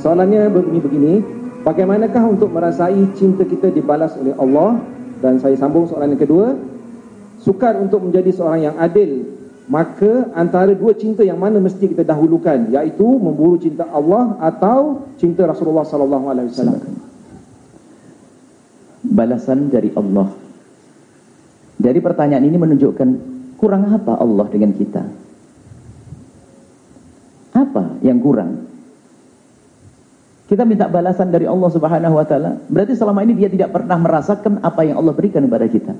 soalannya begini begini. Bagaimanakah untuk merasai cinta kita dibalas oleh Allah? Dan saya sambung soalan yang kedua. Sukar untuk menjadi seorang yang adil. Maka antara dua cinta yang mana mesti kita dahulukan? Iaitu memburu cinta Allah atau cinta Rasulullah sallallahu alaihi wasallam. Balasan dari Allah. Dari pertanyaan ini menunjukkan kurang apa Allah dengan kita? Apa yang kurang? Kita minta balasan dari Allah Subhanahu wa taala. Berarti selama ini dia tidak pernah merasakan apa yang Allah berikan kepada kita.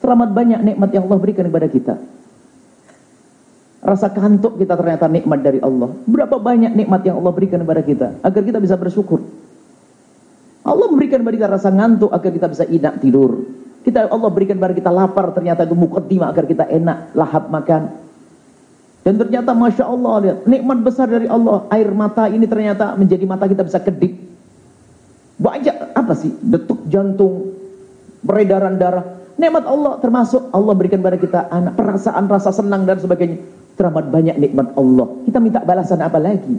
Teramat banyak nikmat yang Allah berikan kepada kita. Rasa kantuk kita ternyata nikmat dari Allah. Berapa banyak nikmat yang Allah berikan kepada kita agar kita bisa bersyukur. Allah memberikan kepada kita rasa ngantuk agar kita bisa enak tidur. Kita Allah berikan kepada kita lapar ternyata itu mukaddimah agar kita enak lahap makan. Dan ternyata Masya Allah, lihat, nikmat besar dari Allah. Air mata ini ternyata menjadi mata kita bisa kedip. Banyak, apa sih? Detuk jantung, peredaran darah. Nikmat Allah termasuk Allah berikan kepada kita anak, perasaan, rasa senang dan sebagainya. Teramat banyak nikmat Allah. Kita minta balasan apa lagi?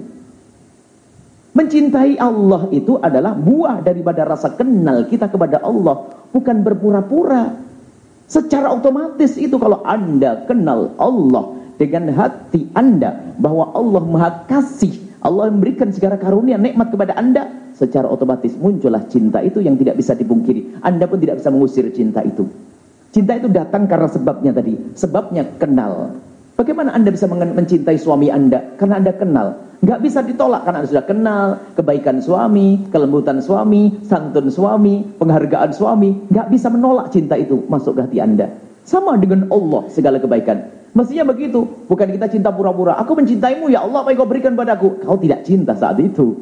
Mencintai Allah itu adalah buah daripada rasa kenal kita kepada Allah. Bukan berpura-pura. Secara otomatis itu kalau anda kenal Allah dengan hati anda bahwa Allah maha kasih Allah memberikan segala karunia nikmat kepada anda secara otomatis muncullah cinta itu yang tidak bisa dipungkiri. Anda pun tidak bisa mengusir cinta itu. Cinta itu datang karena sebabnya tadi sebabnya kenal. Bagaimana anda bisa mencintai suami anda? Karena anda kenal. Nggak bisa ditolak karena anda sudah kenal kebaikan suami kelembutan suami santun suami penghargaan suami. Nggak bisa menolak cinta itu masuk ke hati anda. Sama dengan Allah segala kebaikan Mestinya begitu. Bukan kita cinta pura-pura. Aku mencintaimu ya Allah apa yang kau berikan padaku. Kau tidak cinta saat itu.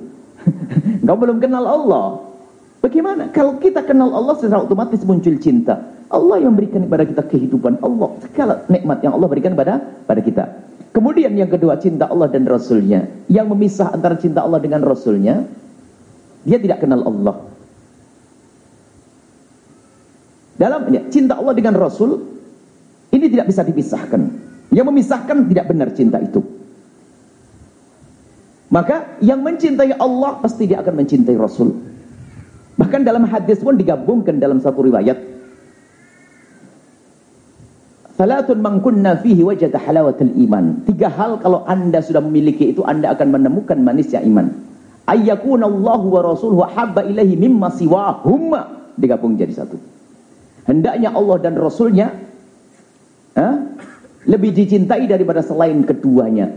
kau belum kenal Allah. Bagaimana? Kalau kita kenal Allah secara otomatis muncul cinta. Allah yang berikan kepada kita kehidupan. Allah segala nikmat yang Allah berikan pada pada kita. Kemudian yang kedua cinta Allah dan Rasulnya. Yang memisah antara cinta Allah dengan Rasulnya. Dia tidak kenal Allah. Dalam ya, cinta Allah dengan Rasul. Ini tidak bisa dipisahkan. Yang memisahkan tidak benar cinta itu. Maka yang mencintai Allah pasti dia akan mencintai Rasul. Bahkan dalam hadis pun digabungkan dalam satu riwayat. Salatun man kunna fihi wajada halawatul iman. Tiga hal kalau anda sudah memiliki itu anda akan menemukan manisnya iman. Ayyakuna Allahu wa rasuluhu habba ilahi mimma siwahumma. Digabung jadi satu. Hendaknya Allah dan Rasulnya lebih dicintai daripada selain keduanya.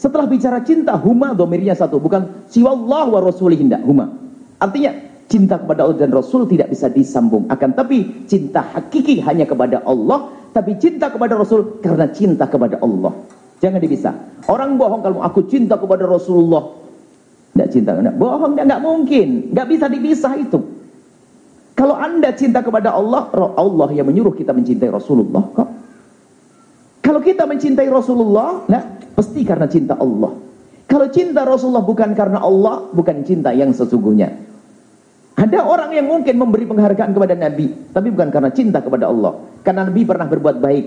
Setelah bicara cinta, huma domirnya satu, bukan siwallah wa rasulih tidak, huma. Artinya, cinta kepada Allah dan Rasul tidak bisa disambung. Akan tapi, cinta hakiki hanya kepada Allah, tapi cinta kepada Rasul karena cinta kepada Allah. Jangan dipisah. Orang bohong kalau aku cinta kepada Rasulullah. Tidak cinta, tidak. bohong, tidak mungkin. Tidak bisa dipisah itu. Kalau anda cinta kepada Allah, Allah yang menyuruh kita mencintai Rasulullah kok. Kita mencintai Rasulullah, nah, pasti karena cinta Allah. Kalau cinta Rasulullah bukan karena Allah, bukan cinta yang sesungguhnya. Ada orang yang mungkin memberi penghargaan kepada Nabi, tapi bukan karena cinta kepada Allah. Karena Nabi pernah berbuat baik.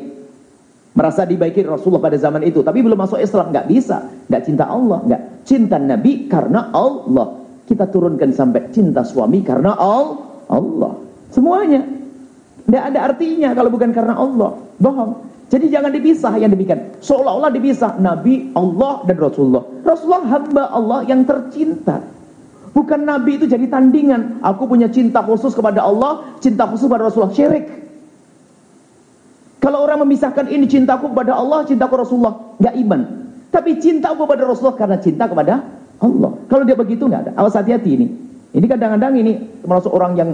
Merasa dibaiki Rasulullah pada zaman itu, tapi belum masuk Islam, nggak bisa. Nggak cinta Allah, nggak. Cinta Nabi karena Allah. Kita turunkan sampai cinta suami karena Allah. Semuanya. Nggak ada artinya kalau bukan karena Allah. Bohong. Jadi jangan dipisah yang demikian. Seolah-olah dipisah Nabi, Allah dan Rasulullah. Rasulullah hamba Allah yang tercinta. Bukan Nabi itu jadi tandingan. Aku punya cinta khusus kepada Allah, cinta khusus kepada Rasulullah. Syirik. Kalau orang memisahkan ini cintaku kepada Allah, cintaku Rasulullah, nggak iman. Tapi cintaku kepada Rasulullah karena cinta kepada Allah. Kalau dia begitu nggak ada. Awas hati-hati ini. Ini kadang-kadang ini termasuk orang yang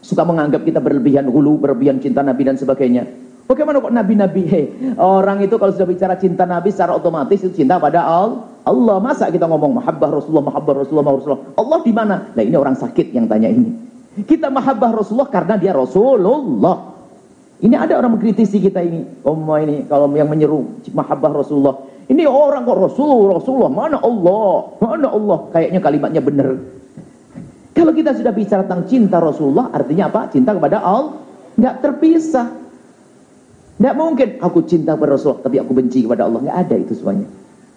suka menganggap kita berlebihan hulu, berlebihan cinta Nabi dan sebagainya. Bagaimana kok nabi-nabi? Hey, orang itu kalau sudah bicara cinta nabi secara otomatis itu cinta pada Allah. Allah masa kita ngomong mahabbah Rasulullah, mahabbah Rasulullah, mahabbah Rasulullah. Allah di mana? Nah ini orang sakit yang tanya ini. Kita mahabbah Rasulullah karena dia Rasulullah. Ini ada orang mengkritisi kita ini. Oh ini kalau yang menyeru mahabbah Rasulullah. Ini orang kok Rasul, Rasulullah. Mana Allah? Mana Allah? Kayaknya kalimatnya benar. Kalau kita sudah bicara tentang cinta Rasulullah, artinya apa? Cinta kepada Allah. Nggak terpisah. Tidak mungkin aku cinta kepada Rasulullah tapi aku benci kepada Allah. Tidak ada itu semuanya.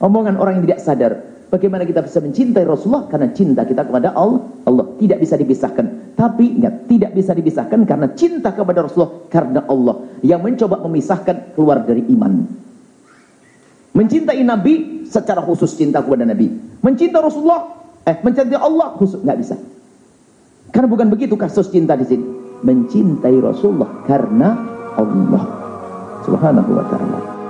Omongan orang yang tidak sadar. Bagaimana kita bisa mencintai Rasulullah? Karena cinta kita kepada Allah. Allah tidak bisa dipisahkan. Tapi ingat, tidak bisa dipisahkan karena cinta kepada Rasulullah karena Allah yang mencoba memisahkan keluar dari iman. Mencintai Nabi secara khusus cinta kepada Nabi. Mencintai Rasulullah, eh mencintai Allah khusus nggak bisa. Karena bukan begitu kasus cinta di sini. Mencintai Rasulullah karena Allah Subhanahu wa taala.